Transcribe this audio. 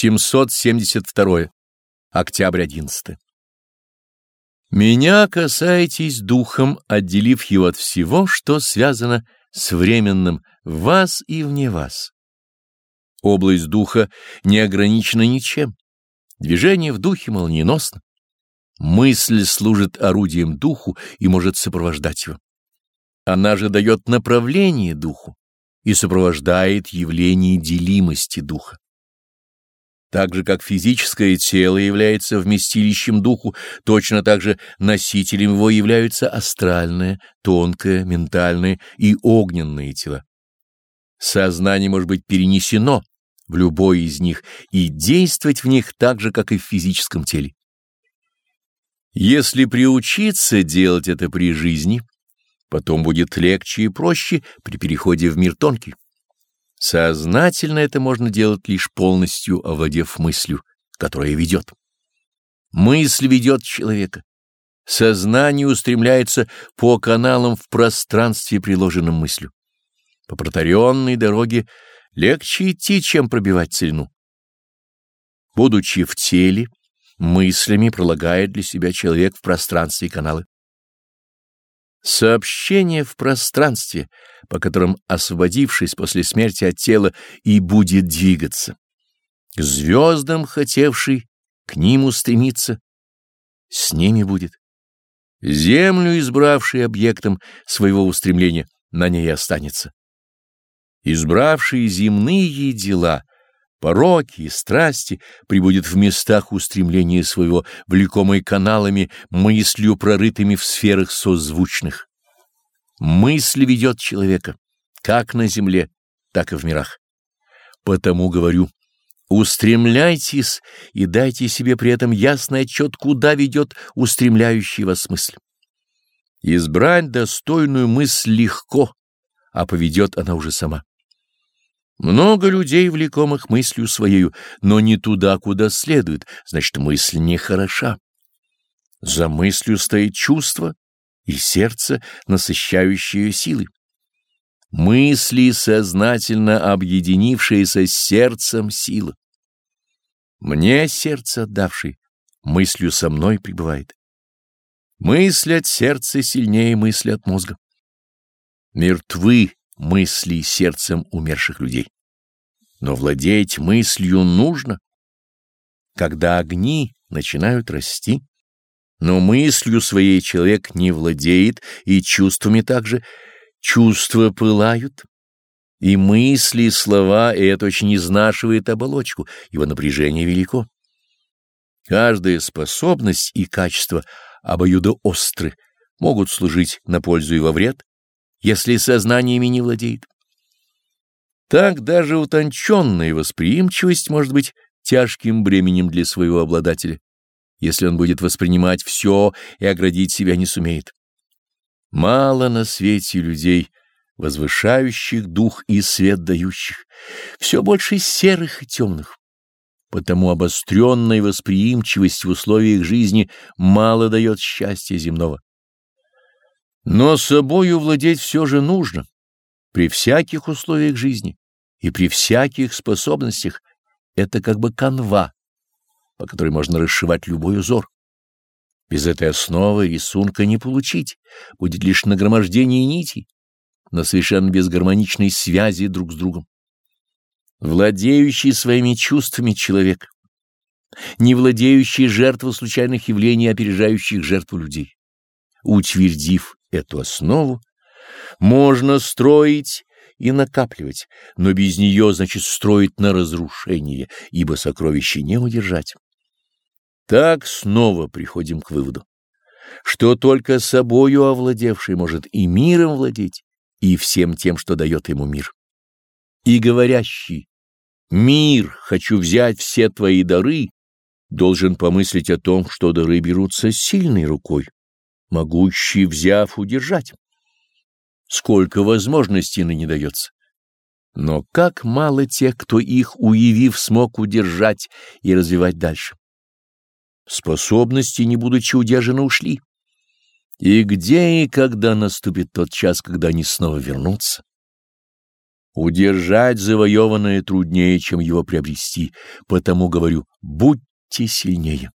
772. Октябрь 11. Меня касаетесь духом, отделив его от всего, что связано с временным в вас и вне вас. Область духа не ограничена ничем. Движение в духе молниеносно. Мысль служит орудием духу и может сопровождать его. Она же дает направление духу и сопровождает явление делимости духа. Так же, как физическое тело является вместилищем духу, точно так же носителем его являются астральное, тонкое, ментальное и огненные тела. Сознание может быть перенесено в любой из них и действовать в них так же, как и в физическом теле. Если приучиться делать это при жизни, потом будет легче и проще при переходе в мир тонкий. Сознательно это можно делать лишь полностью овладев мыслью, которая ведет. Мысль ведет человека. Сознание устремляется по каналам в пространстве, приложенным мыслью. По протаренной дороге легче идти, чем пробивать целину. Будучи в теле, мыслями пролагает для себя человек в пространстве каналы. Сообщение в пространстве, по которым, освободившись после смерти от тела, и будет двигаться. К звездам, хотевший к ним устремиться, с ними будет. Землю, избравший объектом своего устремления, на ней останется. Избравшие земные дела, пороки и страсти прибудет в местах устремления своего, влекомой каналами, мыслью, прорытыми в сферах созвучных. Мысль ведет человека, как на земле, так и в мирах. Потому говорю, устремляйтесь и дайте себе при этом ясный отчет, куда ведет устремляющий вас мысль. Избрать достойную мысль легко, а поведет она уже сама. Много людей, влекомых мыслью своею, но не туда, куда следует, значит, мысль нехороша. За мыслью стоит чувство и сердце, насыщающее силы. Мысли, сознательно объединившиеся с сердцем сила. Мне сердце отдавший, мыслью со мной пребывает. Мысль от сердца сильнее мысли от мозга. Мертвы мыслей сердцем умерших людей. Но владеть мыслью нужно. Когда огни начинают расти, но мыслью своей человек не владеет, и чувствами также чувства пылают, и мысли, и слова, и это очень изнашивает оболочку, его напряжение велико. Каждая способность и качество обоюдоостры могут служить на пользу и во вред, если сознаниями не владеет. Так даже утонченная восприимчивость может быть тяжким бременем для своего обладателя, если он будет воспринимать все и оградить себя не сумеет. Мало на свете людей, возвышающих дух и свет дающих, все больше серых и темных. Потому обостренная восприимчивость в условиях жизни мало дает счастья земного. Но собою владеть все же нужно, при всяких условиях жизни и при всяких способностях. Это как бы канва, по которой можно расшивать любой узор. Без этой основы рисунка не получить, будет лишь нагромождение нитей, но совершенно без гармоничной связи друг с другом. Владеющий своими чувствами человек, не владеющий жертву случайных явлений, опережающих жертву людей. Утвердив эту основу, можно строить и накапливать, но без нее, значит, строить на разрушение, ибо сокровище не удержать. Так снова приходим к выводу, что только собою овладевший может и миром владеть, и всем тем, что дает ему мир. И говорящий «Мир, хочу взять все твои дары», должен помыслить о том, что дары берутся сильной рукой, могущий, взяв, удержать. Сколько возможностей ныне дается. Но как мало тех, кто их, уявив, смог удержать и развивать дальше. Способности, не будучи удержаны, ушли. И где и когда наступит тот час, когда они снова вернутся? Удержать завоеванное труднее, чем его приобрести, потому говорю, будьте сильнее.